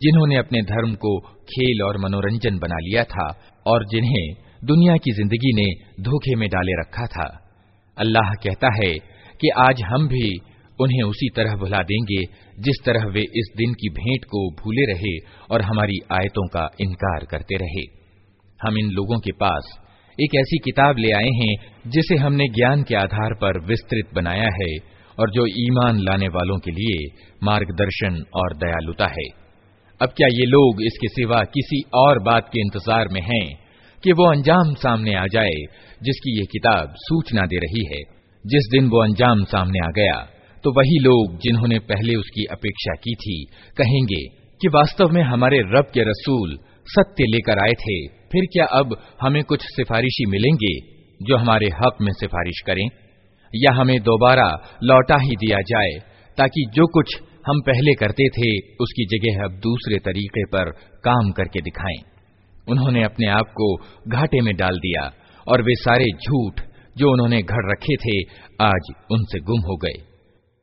जिन्होंने अपने धर्म को खेल और मनोरंजन बना लिया था और जिन्हें दुनिया की जिंदगी ने धोखे में डाले रखा था अल्लाह कहता है कि आज हम भी उन्हें उसी तरह भुला देंगे जिस तरह वे इस दिन की भेंट को भूले रहे और हमारी आयतों का इनकार करते रहे हम इन लोगों के पास एक ऐसी किताब ले आए हैं, जिसे हमने ज्ञान के आधार पर विस्तृत बनाया है और जो ईमान लाने वालों के लिए मार्गदर्शन और दयालुता है। अब क्या ये लोग इसके सिवा किसी और बात के इंतज़ार में हैं कि वो अंजाम सामने आ जाए, जिसकी ये किताब सूचना दे रही है? जिस दिन वो अंजाम सामने आ गया तो वही लोग जिन्होंने पहले उसकी अपेक्षा की थी, कहेंगे कि वास्तव में हमारे रब के रसूल सत्य लेकर आए थे। फिर क्या अब हमें कुछ सिफारिशी मिलेंगे जो हमारे हक में सिफारिश करें? या हमें दोबारा लौटा ही दिया जाए, ताकि जो कुछ हम पहले करते थे, उसकी जगह अब दूसरे तरीके पर काम करके दिखाएँ। उन्होंने अपने आप को घाटे में डाल दिया, और वे सारे झूठ जो उन्होंने घड़ रखे थे, आज उनसे गुम हो गए।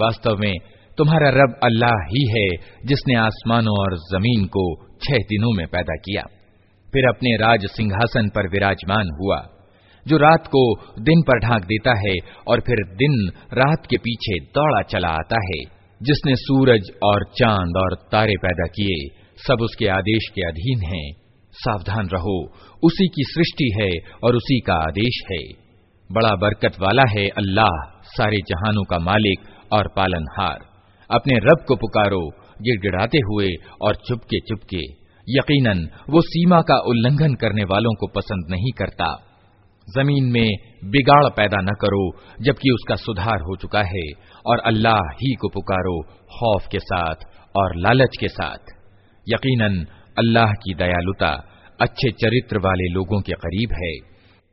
वास्तव में तुम्हारा रब अल्लाह ही है जिसने आसमानों और जमीन को छह दिनों में पैदा किया फिर अपने राज सिंहासन पर विराजमान हुआ जो रात को दिन पर ढांक देता है और फिर दिन रात के पीछे दौड़ा चला आता है जिसने सूरज और चाँद और तारे पैदा किए, सब उसके आदेश के अधीन हैं। सावधान रहो, उसी की सृष्टि है और उसी का आदेश है। बड़ा बरकत वाला है अल्लाह, सारे जहानों का मालिक और पालनहार। अपने रब को पुकारो, गिड़गिड़ाते हुए और चुपके चुपके यकीनन, वो सीमा का उल्लंघन करने वालों को पसंद नहीं करता। जमीन में बिगाड़ पैदा न करो जबकि उसका सुधार हो चुका है और अल्लाह ही को पुकारो खौफ के साथ और लालच के साथ यकीनन अल्लाह की दयालुता अच्छे चरित्र वाले लोगों के करीब है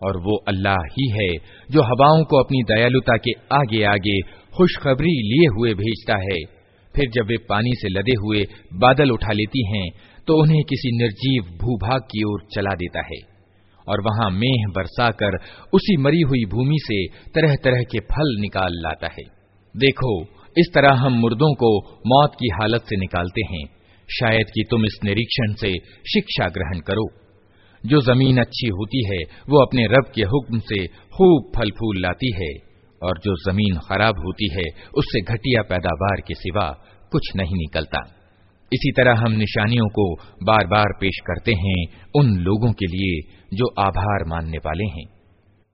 और वो अल्लाह ही है जो हवाओं को अपनी दयालुता के आगे आगे खुशखबरी लिए हुए भेजता है फिर जब वे पानी से लदे हुए बादल उठा लेती हैं तो उन्हें किसी निर्जीव भूभाग की ओर चला देता है और वहां मेह बरसाकर उसी मरी हुई भूमि से तरह तरह के फल निकाल लाता है देखो इस तरह हम मुर्दों को मौत की हालत से निकालते हैं। शायद कि तुम इस निरीक्षण से शिक्षा ग्रहण करो। जो ज़मीन अच्छी होती है, वो अपने रब के हुक्म से खूब फल फूल लाती है, और जो ज़मीन खराब होती है, उससे घटिया पैदावार के सिवा कुछ नहीं निकलता। इसी तरह हम निशानियों को बार बार पेश करते हैं उन लोगों के लिए जो आभार मानने वाले हैं।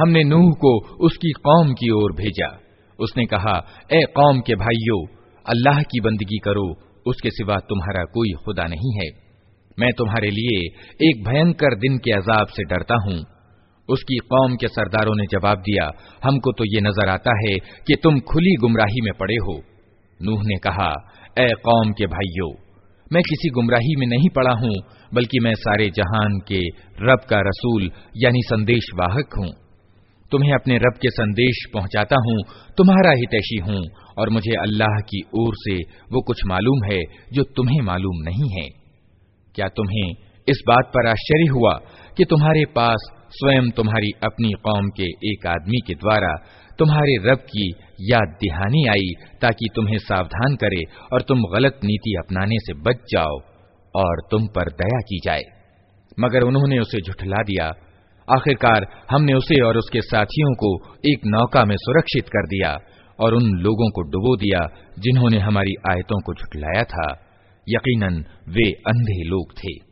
हमने नूह को उसकी कौम की ओर भेजा उसने कहा ए कौम के भाइयों अल्लाह की बंदगी करो, उसके सिवा तुम्हारा कोई खुदा नहीं है। मैं तुम्हारे लिए एक भयंकर दिन के अजाब से डरता हूँ। उसकी कौम के सरदारों ने जवाब दिया, हमको तो ये नज़र आता है कि तुम खुली गुमराही में पड़े हो। नूह ने कहा, ए कौम के भाइयों, मैं किसी गुमराही में नहीं पड़ा हूँ, बल्कि मैं सारे जहान के रब का रसूल, यानी संदेश वाहक हूँ। तुम्हें अपने रब के संदेश पहुंचाता हूँ, तुम्हारा हितैषी हूँ, और मुझे अल्लाह की ओर से वो कुछ मालूम है जो तुम्हें मालूम नहीं है। क्या तुम्हें इस बात पर आश्चर्य हुआ कि तुम्हारे पास स्वयं तुम्हारी अपनी कौम के एक आदमी के द्वारा तुम्हारे रब की याद दिहानी आई, ताकि तुम्हें सावधान करे और तुम गलत नीति अपनाने से बच जाओ और तुम पर दया की जाए। मगर उन्होंने उसे झुठला दिया आखिरकार हमने उसे और उसके साथियों को एक नौका में सुरक्षित कर दिया और उन लोगों को डुबो दिया जिन्होंने हमारी आयतों को झुटलाया था। यकीनन वे अंधे लोग थे।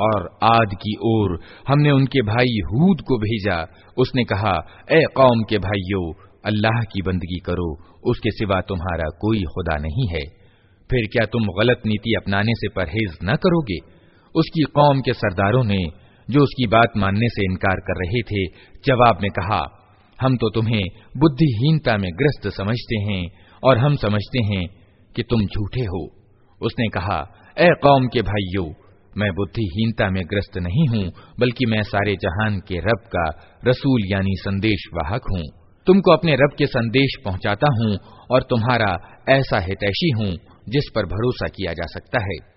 और आद की ओर हमने उनके भाई हूद को भेजा। उसने कहा, ए कौम के भाइयों, अल्लाह की बंदगी करो, उसके सिवा तुम्हारा कोई खुदा नहीं है। फिर क्या तुम गलत नीति अपनाने से परहेज न करोगे? उसकी कौम के सरदारों ने, जो उसकी बात मानने से इनकार कर रहे थे, जवाब में कहा, हम तो तुम्हें बुद्धिहीनता में ग्रस्त समझते हैं, और हम समझते हैं कि तुम झूठे हो। उसने कहा, ए कौम के भाइयों मैं बुद्धिहीनता में ग्रस्त नहीं हूँ, बल्कि मैं सारे जहान के रब का रसूल यानी संदेश वाहक हूँ। तुमको अपने रब के संदेश पहुँचाता हूँ और तुम्हारा ऐसा हितैषी हूँ, जिस पर भरोसा किया जा सकता है।